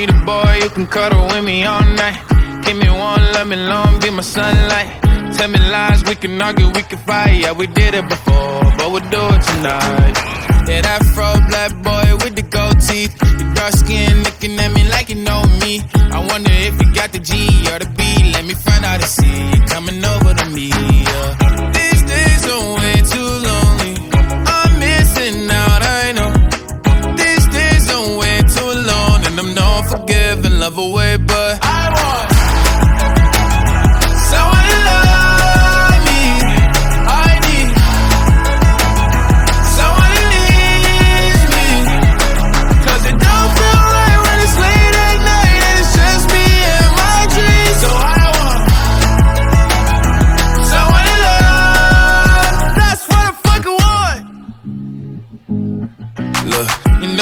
you can cuddle with me all night. Give me one, let me long, be my sunlight. Tell me lies, we can argue, we can fight. Yeah, we did it before, but we'll do it tonight. Yeah, that fro black boy with the gold teeth. Your dark skin looking at me like you know me. I wonder if you got the G or the B. love away, but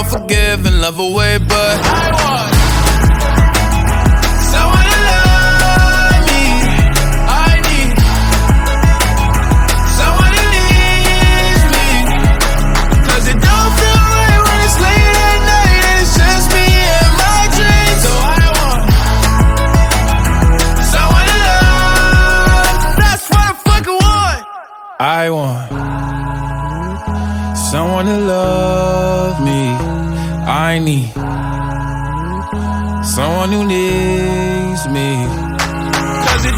And I'm not forgiving, love away, but I want someone to love me. I need someone who needs me. 'Cause it don't feel right when it's late at night and it's just me and my dreams. So I want someone to love. That's what I fucking want. I want someone to love me. I need someone who needs me. Cause it